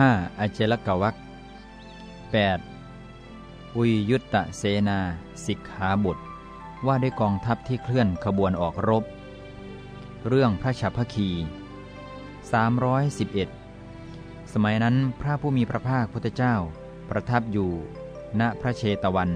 5. อเจลกวัก 8. อุยยุตตะเสนา สิกขาบุตรว่าด้วยกองทัพที่เคลื่อนขบวนออกรบ เรื่องพระฉัพพคี 311 สมัยนั้นพระผู้มีพระภาคพุทธเจ้า ประทับอยู่ ณพระเชตวัน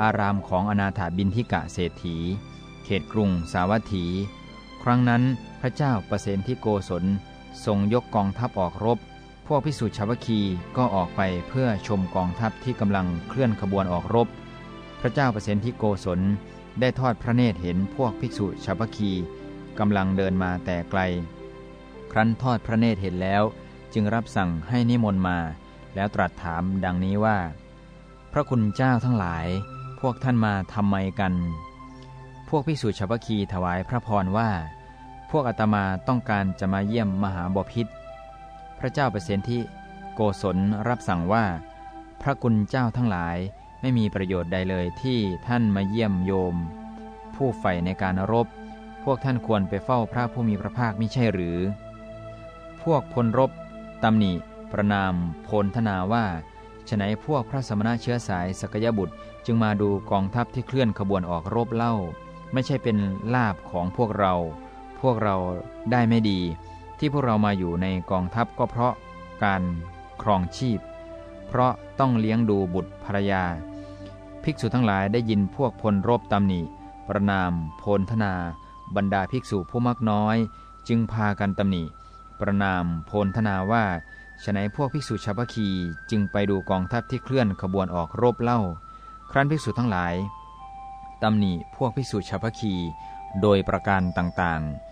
อารามของอนาถาบินทิกะเศรษฐี เขตกรุงสาวัตถี ครั้งนั้นพระเจ้าประเสนที่โกศลทรงยกกองทัพออกรบ พวกพิสุชาวคีก็ออกไปเพื่อชมกองทัพที่กำลังเคลื่อนขบวนออกรบ พระเจ้าประเสนที่โกศลได้ทอดพระเนตรเห็นพวกภิกษุชาวคีกำลังเดินมาแต่ไกล ครั้นทอดพระเนตรเห็นแล้ว จึงรับสั่งให้นิมนต์มา แล้วตรัสถามดังนี้ว่า พระคุณเจ้าทั้งหลาย พวกท่านมาทำไมกัน พวกภิกษุชาวคีถวายพระพรว่า พวกอาตมาต้องการจะมาเยี่ยมมหาบพิษ ระเจ้าเปรตที่โกศลรับสั่งว่า พระคุณเจ้าทั้งหลายไม่มีประโยชน์ใดเลยที่ท่านมาเยี่ยมโยม ผู้ใฝ่ในการรบ พวกท่านควรไปเฝ้าพระผู้มีพระภาคไมิใช่หรือ พวกพลรบตำหนิประนามพลธนาว่าฉนัยพวกพระสมณะเชื้อสายสกยบุตรจึงมาดูกองทัพที่เคลื่อนขบวนออกรบเล่า ไม่ใช่เป็นลาบของพวกเรา พวกเราได้ไม่ดี ที่พวกเรามาอยู่ในกองทัพก็เพราะการครองชีพ เพราะต้องเลี้ยงดูบุตรภรรยา ภิกษุทั้งหลายได้ยินพวกพลรบตำหนิ ประนาม โพลธนา บรรดาภิกษุผู้มักน้อย จึงพากันตำหนิ ประนาม โพลธนาว่าฉนัยพวกภิกษุชาวพคีจึงไปดูกองทัพที่เคลื่อนขบวนออกรบเล่า ครั้นภิกษุทั้งหลายตำหนิพวกภิกษุชาวพคีโดยประการต่างๆ